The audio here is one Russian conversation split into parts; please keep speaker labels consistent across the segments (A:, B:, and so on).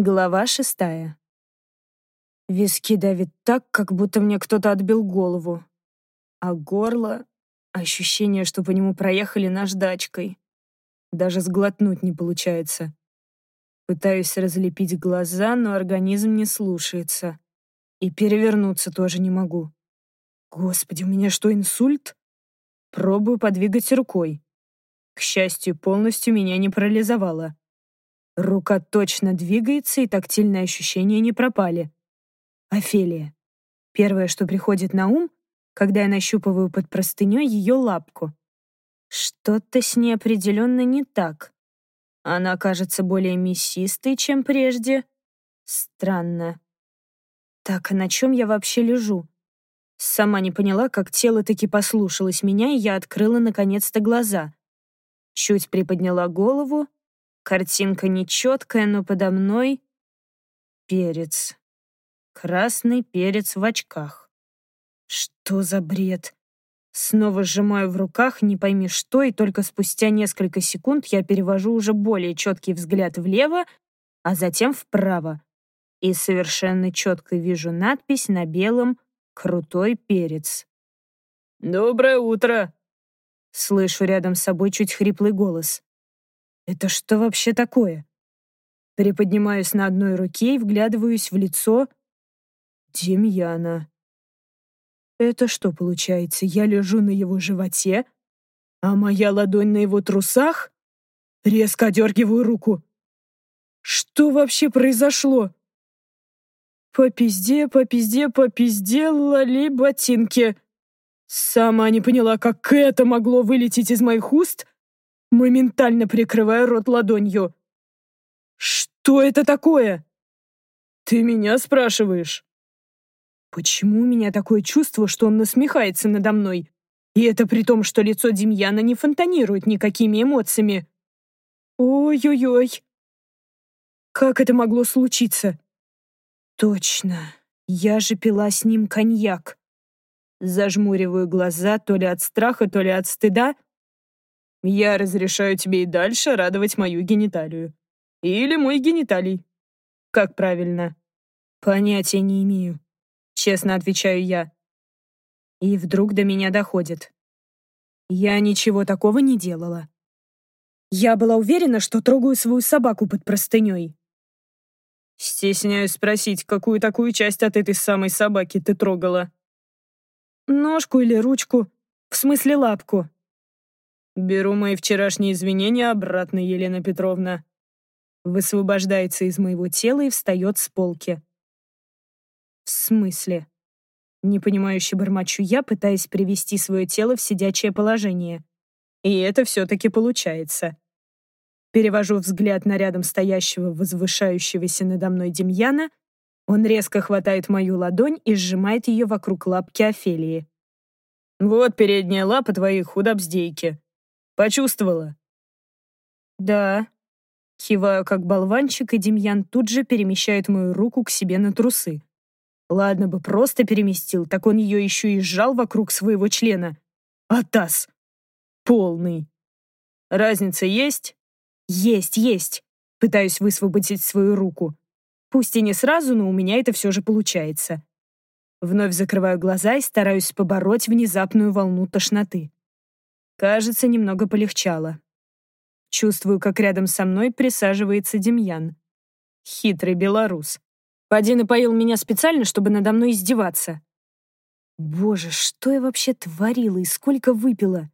A: Глава шестая. Виски давит так, как будто мне кто-то отбил голову. А горло — ощущение, что по нему проехали наждачкой. Даже сглотнуть не получается. Пытаюсь разлепить глаза, но организм не слушается. И перевернуться тоже не могу. Господи, у меня что, инсульт? Пробую подвигать рукой. К счастью, полностью меня не парализовало. Рука точно двигается, и тактильные ощущения не пропали. Офелия. Первое, что приходит на ум, когда я нащупываю под простыней ее лапку. Что-то с ней определенно не так. Она кажется более мясистой, чем прежде. Странно. Так, а на чем я вообще лежу? Сама не поняла, как тело таки послушалось меня, и я открыла наконец-то глаза. Чуть приподняла голову Картинка нечеткая, но подо мной перец. Красный перец в очках. Что за бред? Снова сжимаю в руках, не пойми что, и только спустя несколько секунд я перевожу уже более четкий взгляд влево, а затем вправо. И совершенно четко вижу надпись на белом «Крутой перец».
B: «Доброе утро!»
A: Слышу рядом с собой чуть хриплый голос. Это что вообще такое? Приподнимаюсь на одной руке и вглядываюсь в лицо Демьяна. Это что получается? Я лежу на его животе, а моя ладонь на его трусах? Резко одергиваю руку. Что вообще произошло? По пизде, по пизде, по пизде, лали ботинки. Сама не поняла, как это могло вылететь из моих уст, моментально прикрывая рот ладонью. «Что это такое?» «Ты меня спрашиваешь?» «Почему у меня такое чувство, что он насмехается надо мной? И это при том, что лицо Демьяна не фонтанирует никакими эмоциями. Ой-ой-ой. Как это могло случиться? Точно, я же пила с ним коньяк. Зажмуриваю глаза то ли от страха, то ли от стыда, я разрешаю тебе и дальше радовать мою гениталию. Или мой гениталий. Как правильно? Понятия не имею. Честно отвечаю я. И вдруг до меня доходит. Я ничего такого не делала. Я была уверена, что трогаю свою собаку под простыней. Стесняюсь спросить, какую такую часть от этой самой собаки ты трогала? Ножку или ручку, в смысле лапку. «Беру мои вчерашние извинения обратно, Елена Петровна». Высвобождается из моего тела и встает с полки. «В смысле?» Непонимающе бормочу я, пытаясь привести свое тело в сидячее положение. И это все-таки получается. Перевожу взгляд на рядом стоящего, возвышающегося надо мной Демьяна. Он резко хватает мою ладонь и сжимает ее вокруг лапки Офелии. «Вот передняя лапа твоей худобздейки. Почувствовала?» «Да». Киваю как болванчик, и Демьян тут же перемещает мою руку к себе на трусы. Ладно бы просто переместил, так он ее еще и сжал вокруг своего члена. А таз полный. Разница есть? Есть, есть. Пытаюсь высвободить свою руку. Пусть и не сразу, но у меня это все же получается. Вновь закрываю глаза и стараюсь побороть внезапную волну тошноты. Кажется, немного полегчало. Чувствую, как рядом со мной присаживается Демьян. Хитрый белорус. Поди напоил меня специально, чтобы надо мной издеваться. Боже, что я вообще творила и сколько выпила?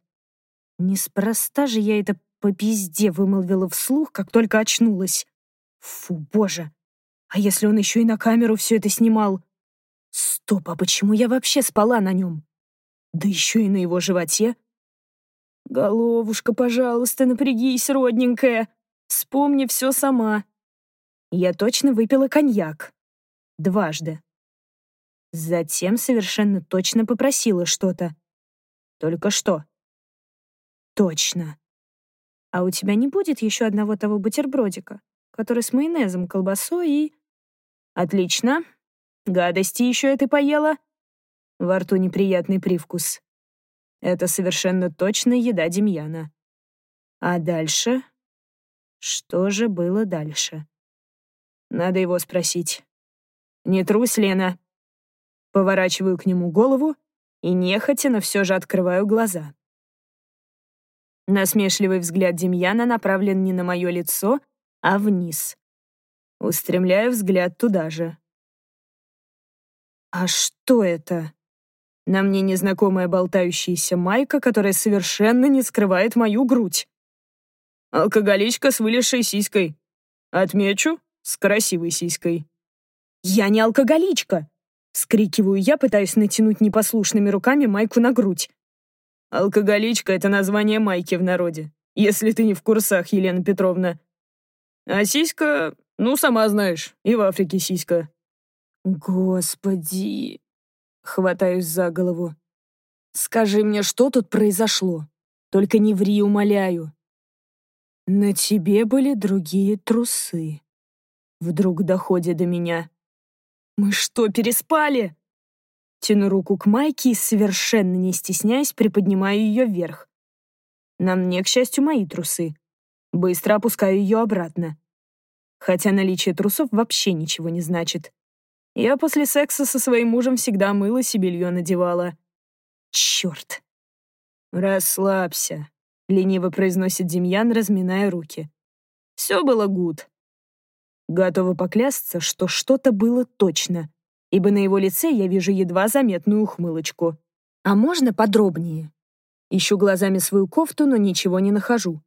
A: Неспроста же я это по пизде вымолвила вслух, как только очнулась. Фу, боже. А если он еще и на камеру все это снимал? Стоп, а почему я вообще спала на нем? Да еще и на его животе. «Головушка, пожалуйста, напрягись, родненькая. Вспомни все сама». Я точно выпила коньяк. Дважды. Затем совершенно точно попросила что-то. Только что. Точно. А у тебя не будет еще одного того бутербродика, который с майонезом, колбасой и... Отлично. Гадости еще это поела. Во рту неприятный привкус. Это совершенно точно еда Демьяна. А дальше? Что же было дальше? Надо его спросить. Не трусь, Лена. Поворачиваю к нему голову и нехотя, но все же открываю глаза. Насмешливый взгляд Демьяна направлен не на мое лицо, а вниз. Устремляю взгляд туда же. А что это? На мне незнакомая болтающаяся майка, которая совершенно не скрывает мою грудь.
B: Алкоголичка с вылезшей сиськой. Отмечу, с красивой сиськой.
A: Я не алкоголичка. Скрикиваю я, пытаюсь натянуть непослушными руками майку на грудь.
B: Алкоголичка — это название майки в народе, если ты не в курсах, Елена Петровна. А сиська, ну, сама знаешь, и в Африке сиська.
A: Господи. Хватаюсь за голову. Скажи мне, что тут произошло? Только не ври, умоляю. На тебе были другие трусы. Вдруг доходит до меня. Мы что, переспали? Тяну руку к майке и, совершенно не стесняясь, приподнимаю ее вверх. На мне, к счастью, мои трусы. Быстро опускаю ее обратно. Хотя наличие трусов вообще ничего не значит. Я после секса со своим мужем всегда мылась и белье надевала. Черт. Расслабься, лениво произносит Демьян, разминая руки. Все было гуд. Готова поклясться, что что-то было точно, ибо на его лице я вижу едва заметную ухмылочку. А можно подробнее? Ищу глазами свою кофту, но ничего не нахожу.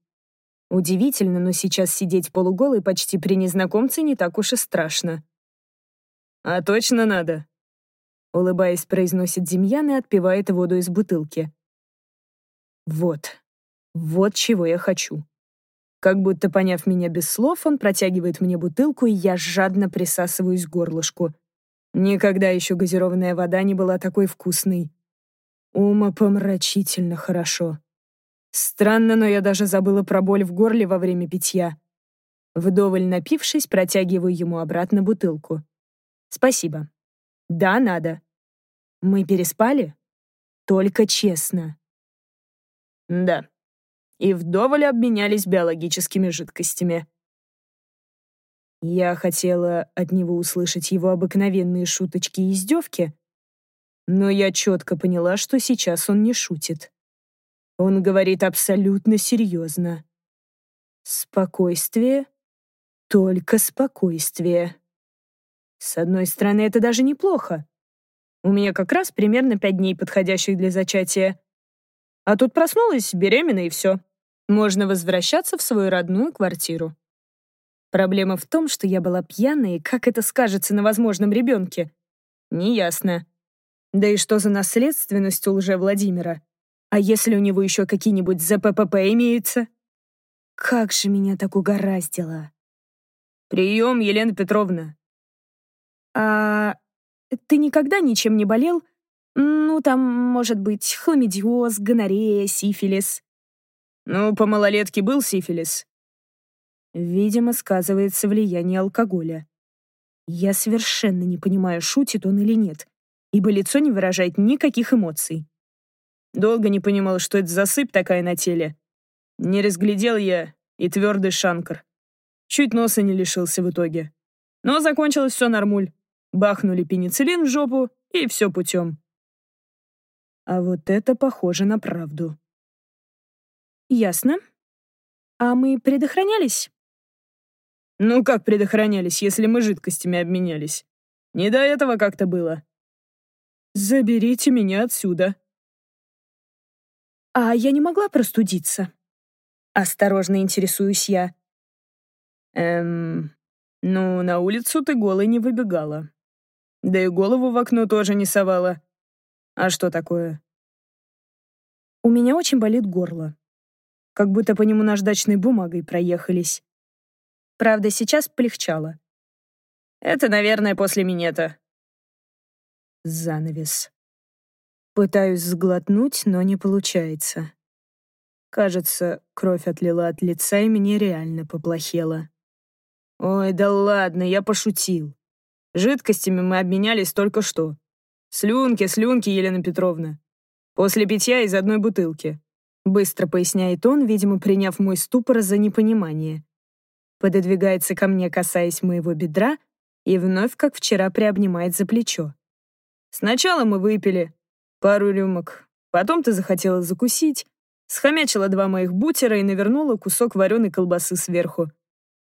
A: Удивительно, но сейчас сидеть полуголой почти при незнакомце не так уж и страшно.
B: «А точно надо?»
A: Улыбаясь, произносит Демьян и отпивает воду из бутылки. Вот. Вот чего я хочу. Как будто поняв меня без слов, он протягивает мне бутылку, и я жадно присасываюсь к горлышку. Никогда еще газированная вода не была такой вкусной. Умопомрачительно хорошо. Странно, но я даже забыла про боль в горле во время питья. Вдоволь напившись, протягиваю ему обратно бутылку. Спасибо. Да, надо. Мы переспали? Только честно.
B: Да. И вдоволь обменялись биологическими жидкостями.
A: Я хотела от него услышать его обыкновенные шуточки и издевки, но я четко поняла, что сейчас он не шутит. Он говорит абсолютно серьезно. Спокойствие, только спокойствие. С одной стороны, это даже неплохо. У меня как раз примерно пять дней, подходящих для зачатия. А тут проснулась, беременна и все. Можно возвращаться в свою родную квартиру. Проблема в том, что я была пьяна, и как это скажется на возможном ребенке? Неясно. Да и что за наследственность у лже-Владимира? А если у него еще какие-нибудь ЗППП имеются? Как же меня так угораздило.
B: «Прием, Елена Петровна»,
A: а ты никогда ничем не болел? Ну, там, может быть, хламидиоз, гонорея, сифилис.
B: Ну, по малолетке был сифилис.
A: Видимо, сказывается влияние алкоголя. Я совершенно не понимаю, шутит он или нет, ибо лицо не выражает никаких эмоций.
B: Долго не понимал, что это за сыпь такая на теле. Не разглядел я и твердый шанкар. Чуть носа не лишился в итоге. Но закончилось все нормуль. Бахнули пенициллин в жопу, и все путем.
A: А вот это похоже на правду. Ясно. А мы предохранялись?
B: Ну как предохранялись, если мы жидкостями обменялись? Не до этого как-то было. Заберите меня отсюда.
A: А я не могла простудиться. Осторожно интересуюсь я.
B: Эм, ну, на улицу ты голой не выбегала. Да и голову в окно тоже не совала. А что такое?
A: У меня очень болит горло. Как будто по нему наждачной бумагой проехались. Правда, сейчас полегчало.
B: Это, наверное, после минета.
A: Занавес. Пытаюсь сглотнуть, но не получается. Кажется, кровь отлила от лица, и мне реально поплохело.
B: Ой, да ладно, я пошутил. Жидкостями мы обменялись только что. Слюнки, слюнки, Елена Петровна. После питья из одной бутылки.
A: Быстро поясняет он, видимо, приняв мой ступор за непонимание. пододвигается ко мне, касаясь моего бедра, и вновь, как вчера, приобнимает за плечо.
B: «Сначала мы выпили пару рюмок, потом ты захотела закусить, схомячила два моих бутера и навернула кусок вареной колбасы сверху.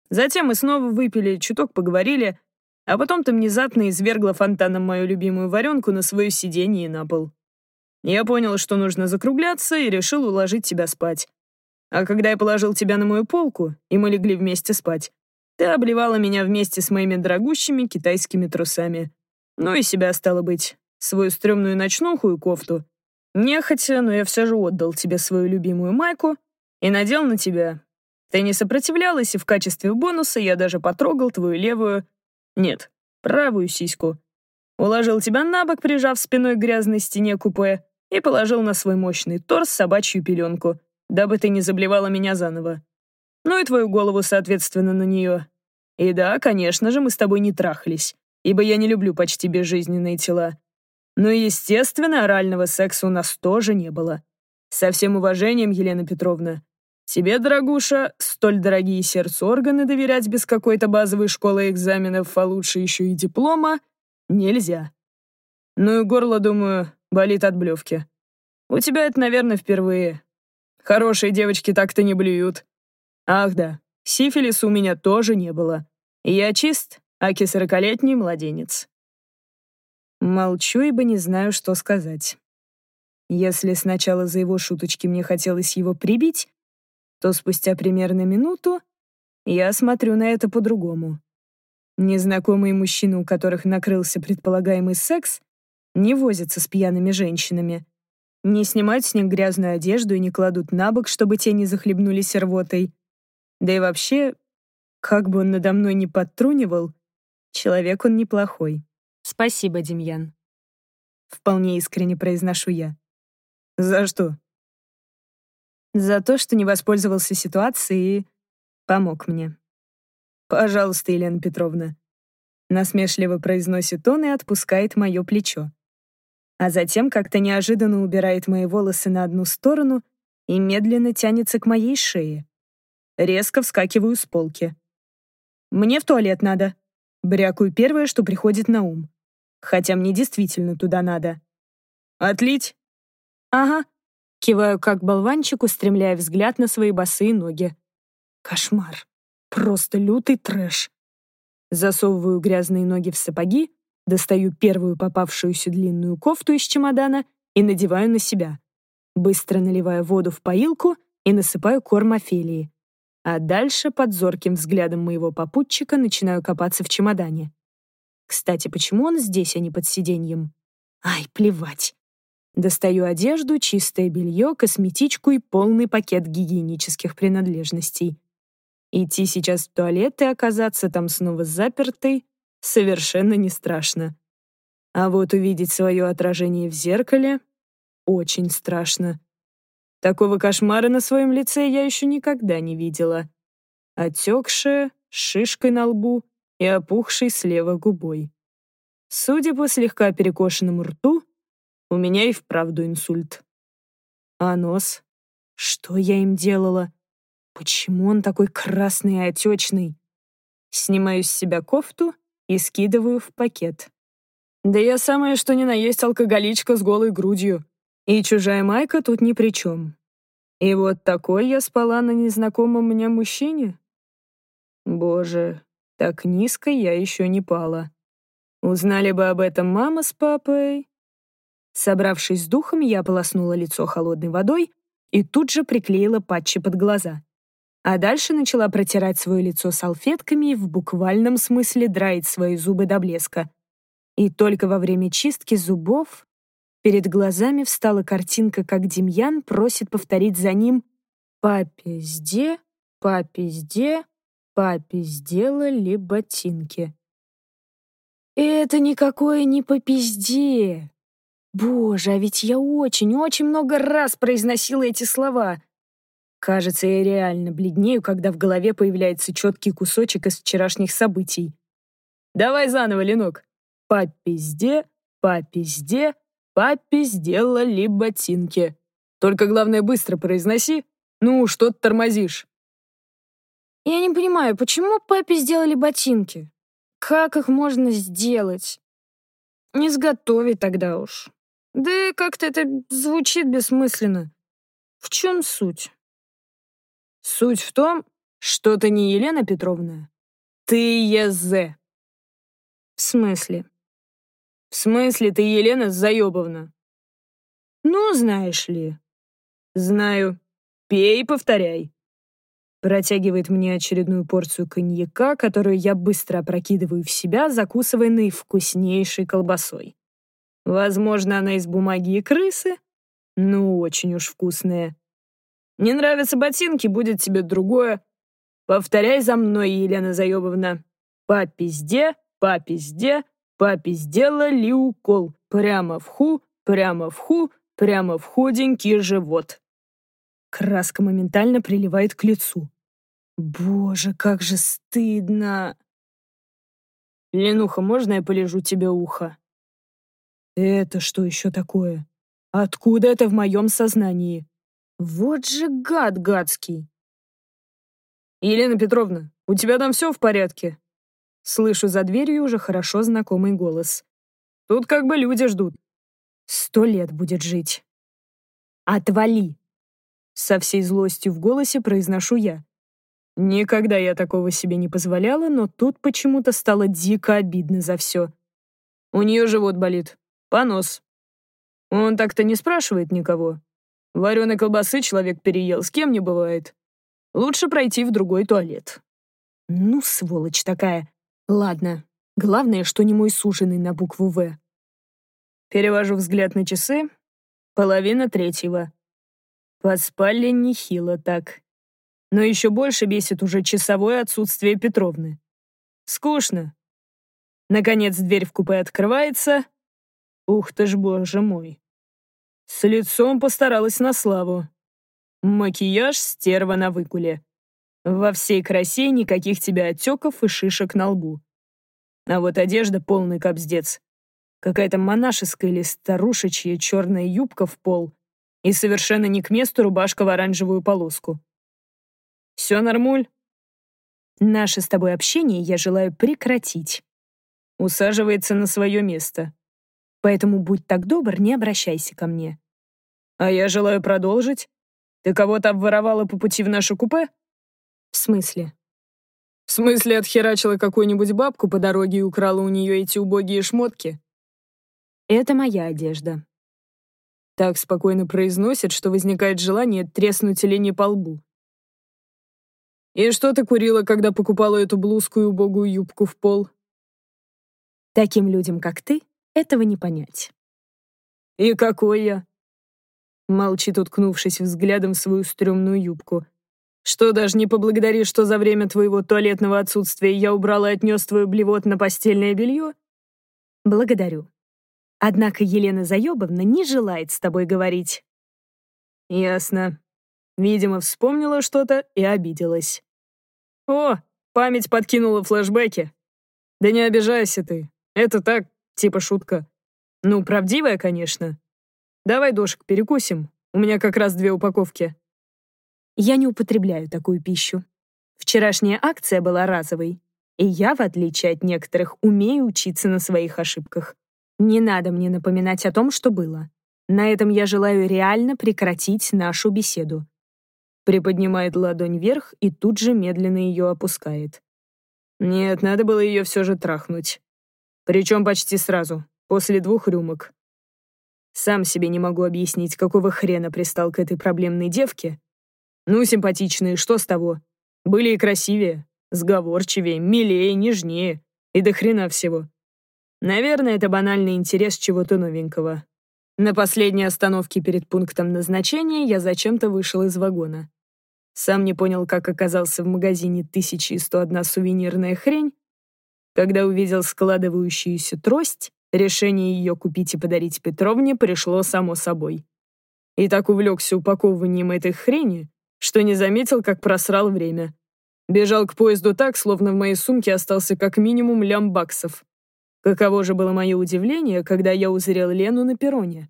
B: Затем мы снова выпили, чуток поговорили, а потом ты внезапно извергла фонтаном мою любимую варенку на свое сиденье и на пол. Я понял, что нужно закругляться, и решил уложить тебя спать. А когда я положил тебя на мою полку, и мы легли вместе спать, ты обливала меня вместе с моими дорогущими китайскими трусами. Ну и себя, стало быть, свою стрёмную ночнуху и кофту. Нехотя, но я все же отдал тебе свою любимую майку и надел на тебя. Ты не сопротивлялась, и в качестве бонуса я даже потрогал твою левую, нет, правую сиську. Уложил тебя на бок, прижав спиной к грязной стене купе, и положил на свой мощный торс собачью пеленку, дабы ты не заблевала меня заново. Ну и твою голову, соответственно, на нее. И да, конечно же, мы с тобой не трахались, ибо я не люблю почти безжизненные тела. Но, естественно, орального секса у нас тоже не было. Со всем уважением, Елена Петровна, Тебе, дорогуша, столь дорогие сердцу органы доверять без какой-то базовой школы экзаменов, а лучше еще и диплома, нельзя. Ну и горло, думаю, болит от блевки. У тебя это, наверное, впервые. Хорошие девочки так-то не блюют. Ах да, сифилиса у меня тоже не было. Я чист, аки сорокалетний младенец.
A: Молчу, ибо не знаю, что сказать. Если сначала за его шуточки мне хотелось его прибить, то спустя примерно минуту я смотрю на это по-другому. Незнакомые мужчины, у которых накрылся предполагаемый секс, не возятся с пьяными женщинами, не снимают с них грязную одежду и не кладут на бок, чтобы те не захлебнулись рвотой. Да и вообще, как бы он надо мной не подтрунивал, человек он неплохой. Спасибо, Демьян. Вполне искренне произношу я.
B: За что?
A: За то, что не воспользовался ситуацией и помог мне.
B: «Пожалуйста, Елена Петровна», — насмешливо произносит он и отпускает мое плечо.
A: А затем как-то неожиданно убирает мои волосы на одну сторону и медленно тянется к моей шее. Резко вскакиваю с полки. «Мне в туалет надо», — брякаю первое, что приходит на ум. Хотя мне действительно туда надо.
B: «Отлить?»
A: «Ага», Киваю как болванчик, устремляя взгляд на свои босые ноги. Кошмар. Просто лютый трэш. Засовываю грязные ноги в сапоги, достаю первую попавшуюся длинную кофту из чемодана и надеваю на себя. Быстро наливаю воду в поилку и насыпаю корм Офелии. А дальше под зорким взглядом моего попутчика начинаю копаться в чемодане. Кстати, почему он здесь, а не под сиденьем? Ай, плевать. Достаю одежду, чистое белье, косметичку и полный пакет гигиенических принадлежностей. Идти сейчас в туалет и оказаться там снова запертой совершенно не страшно. А вот увидеть свое отражение в зеркале очень страшно. Такого кошмара на своем лице я еще никогда не видела. Отекшая, шишкой на лбу и опухшей слева губой. Судя по слегка перекошенному рту, у меня и вправду инсульт. А нос? Что я им делала? Почему он такой красный и отечный? Снимаю с себя кофту и скидываю в пакет. Да я самая что ни на есть алкоголичка с голой грудью. И чужая майка тут ни при чем. И вот такой я спала на незнакомом мне мужчине? Боже, так низко я еще не пала. Узнали бы об этом мама с папой, Собравшись с духом, я полоснула лицо холодной водой и тут же приклеила патчи под глаза. А дальше начала протирать свое лицо салфетками и в буквальном смысле драить свои зубы до блеска. И только во время чистки зубов перед глазами встала картинка, как Демьян просит повторить за ним «Папе сде, папе сде, папе сделали ботинки». «Это никакое не по пизде!» Боже, а ведь я очень-очень много раз произносила эти слова. Кажется, я реально бледнею, когда в голове появляется четкий кусочек из вчерашних событий.
B: Давай заново, Ленок. По пизде, по пизде, папе сделали ботинки. Только главное быстро произноси. Ну, что ты тормозишь?
A: Я не понимаю, почему папе сделали ботинки? Как их можно сделать? Не сготовить тогда уж. Да и как-то это звучит бессмысленно. В чем суть?
B: Суть в том, что ты не Елена Петровна. Ты Езе.
A: В смысле?
B: В смысле ты Елена Заебовна?
A: Ну, знаешь ли.
B: Знаю. Пей повторяй.
A: Протягивает мне очередную порцию коньяка, которую я быстро опрокидываю в себя, закусывая наивкуснейшей колбасой. Возможно, она из бумаги и крысы? Ну, очень уж вкусная.
B: Не нравятся ботинки, будет тебе другое. Повторяй за мной, Елена Заебовна. По пизде, по пизде, по сделали укол. Прямо в ху, прямо в ху, прямо в худенький живот.
A: Краска моментально приливает к лицу. Боже, как же стыдно.
B: Ленуха, можно я полежу тебе ухо?
A: Это что еще такое? Откуда это в моем сознании? Вот же гад гадский.
B: Елена Петровна, у тебя там все в порядке?
A: Слышу за дверью уже хорошо знакомый голос.
B: Тут как бы люди ждут.
A: Сто лет будет жить. Отвали! Со всей злостью в голосе произношу я. Никогда я такого себе не позволяла, но тут почему-то стало дико обидно за все.
B: У нее живот болит. Понос. Он так-то не спрашивает никого. Вареной колбасы человек переел, с кем не бывает. Лучше пройти в другой туалет.
A: Ну, сволочь такая. Ладно, главное, что не мой суженый на букву «В».
B: Перевожу взгляд на часы. Половина третьего. Поспали нехило так. Но еще больше бесит уже часовое отсутствие Петровны. Скучно. Наконец дверь в купе открывается. Ух ты ж, боже мой. С лицом постаралась на славу. Макияж стерва на выкуле. Во всей красе никаких тебя отеков и шишек на лбу. А вот одежда полный кобздец. Какая-то монашеская или старушечья черная юбка в пол и совершенно не к месту рубашка в оранжевую полоску. Все нормуль?
A: Наше с тобой общение я желаю прекратить.
B: Усаживается на свое место.
A: Поэтому будь так добр, не обращайся ко мне.
B: А я желаю продолжить. Ты кого-то обворовала по пути в наше купе?
A: В смысле?
B: В смысле, отхерачила какую-нибудь бабку по дороге и украла у нее эти убогие шмотки?
A: Это моя одежда.
B: Так спокойно произносит, что возникает желание треснуть Лене по лбу. И что ты курила, когда покупала эту блузку и убогую юбку в пол?
A: Таким людям, как ты, этого не понять.
B: И какой я? Молчит, уткнувшись взглядом в свою стрёмную юбку. Что, даже не поблагодари, что за время твоего туалетного отсутствия я убрала и отнес твою блевот на постельное белье?
A: Благодарю. Однако Елена Заебовна не желает с тобой говорить.
B: Ясно. Видимо, вспомнила что-то и обиделась. О, память подкинула флешбеки. Да не обижайся ты. Это так, типа шутка. Ну, правдивая, конечно. Давай, Дошек, перекусим. У меня как раз две упаковки.
A: Я не употребляю такую пищу. Вчерашняя акция была разовой, и я, в отличие от некоторых, умею учиться на своих ошибках. Не надо мне напоминать о том, что было. На этом я желаю реально прекратить нашу беседу. Приподнимает ладонь вверх и тут же медленно ее опускает.
B: Нет, надо было ее все же трахнуть. Причем почти сразу, после двух рюмок. Сам себе не могу объяснить, какого хрена пристал к этой проблемной девке. Ну, симпатичные, что с того? Были и красивее, сговорчивее, милее, нежнее. И до хрена всего. Наверное, это банальный интерес чего-то новенького. На последней остановке перед пунктом назначения я зачем-то вышел из вагона. Сам не понял, как оказался в магазине 1101 сувенирная хрень. Когда увидел складывающуюся трость, Решение ее купить и подарить Петровне пришло само собой. И так увлекся упаковыванием этой хрени, что не заметил, как просрал время. Бежал к поезду так, словно в моей сумке остался как минимум лям баксов. Каково же было мое удивление, когда я узрел Лену на перроне.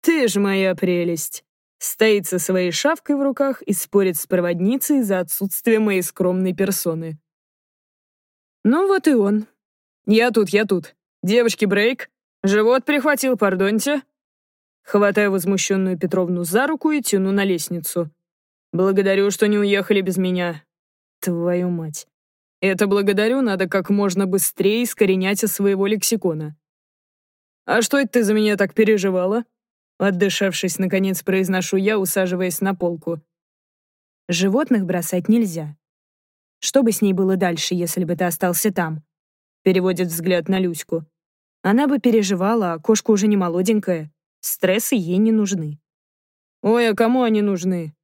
B: «Ты ж моя прелесть!» Стоит со своей шавкой в руках и спорит с проводницей за отсутствие моей скромной персоны. Ну вот и он. Я тут, я тут. Девочки, брейк. Живот прихватил, пардоньте. Хватаю возмущенную Петровну за руку и тяну на лестницу. Благодарю, что не уехали без меня. Твою мать. Это благодарю надо как можно быстрее искоренять из своего лексикона. «А что это ты за меня так переживала?» Отдышавшись, наконец произношу я, усаживаясь на полку. «Животных бросать нельзя. Что бы с ней было дальше, если бы ты остался там?» Переводит взгляд на Люську. Она бы переживала, а кошка уже не молоденькая. Стрессы ей не нужны. «Ой, а кому они нужны?»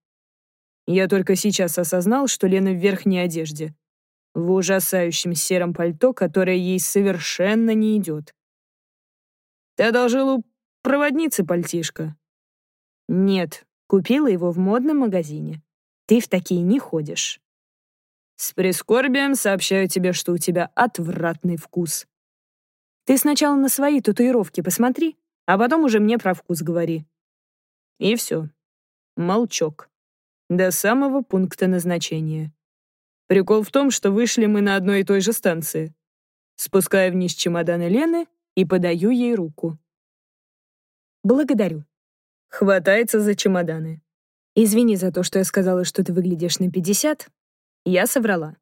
B: Я только сейчас осознал, что Лена в верхней одежде. В ужасающем сером пальто, которое ей совершенно не идет. «Ты одолжил у проводницы пальтишко?» «Нет, купила его в модном магазине. Ты в такие не ходишь». «С прискорбием сообщаю тебе, что у тебя отвратный вкус». «Ты сначала на свои татуировки посмотри, а потом уже мне про вкус говори». И все. Молчок. До самого пункта назначения. Прикол в том, что вышли мы на одной и той же станции. Спускаю вниз чемоданы Лены и подаю ей руку. «Благодарю». Хватается за чемоданы. «Извини за то, что я сказала, что ты выглядишь на 50. Я соврала.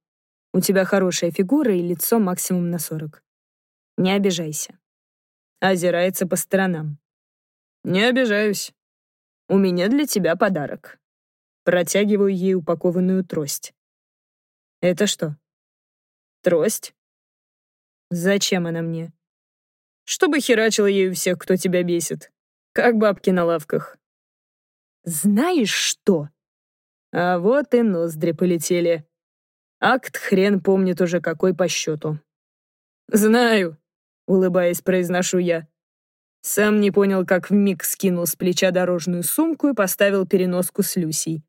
B: У тебя хорошая фигура и лицо максимум на 40. Не обижайся». Озирается по сторонам. «Не обижаюсь. У меня для тебя подарок». Протягиваю ей упакованную трость. «Это что?» «Трость?» «Зачем она мне?» «Чтобы херачила ею всех, кто тебя бесит. Как бабки на лавках». «Знаешь что?» А вот и ноздри полетели. Акт хрен помнит уже какой по счету. «Знаю», — улыбаясь, произношу я. Сам не понял, как вмиг скинул с плеча дорожную сумку и поставил переноску с Люсей.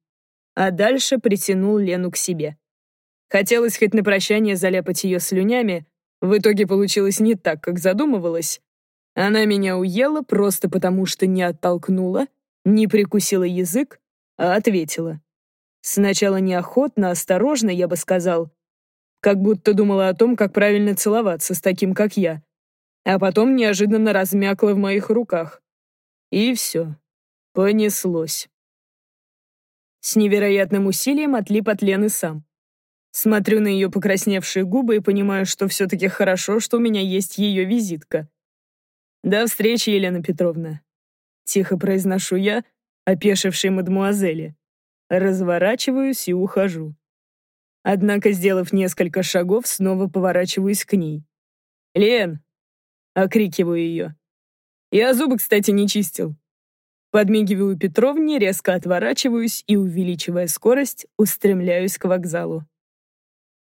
B: А дальше притянул Лену к себе. Хотелось хоть на прощание заляпать ее слюнями, в итоге получилось не так, как задумывалось. Она меня уела просто потому, что не оттолкнула, не прикусила язык, а ответила. Сначала неохотно, осторожно, я бы сказал, как будто думала о том, как правильно целоваться с таким, как я, а потом неожиданно размякла в моих руках. И все. Понеслось. С невероятным усилием отлип от Лены сам. Смотрю на ее покрасневшие губы и понимаю, что все-таки хорошо, что у меня есть ее визитка. «До встречи, Елена Петровна», — тихо произношу я, опешившей мадмуазели. Разворачиваюсь и ухожу. Однако, сделав несколько шагов, снова поворачиваюсь к ней. «Лен!» — окрикиваю ее. «Я зубы, кстати, не чистил». Подмигиваю Петровне, резко отворачиваюсь и, увеличивая скорость, устремляюсь к вокзалу.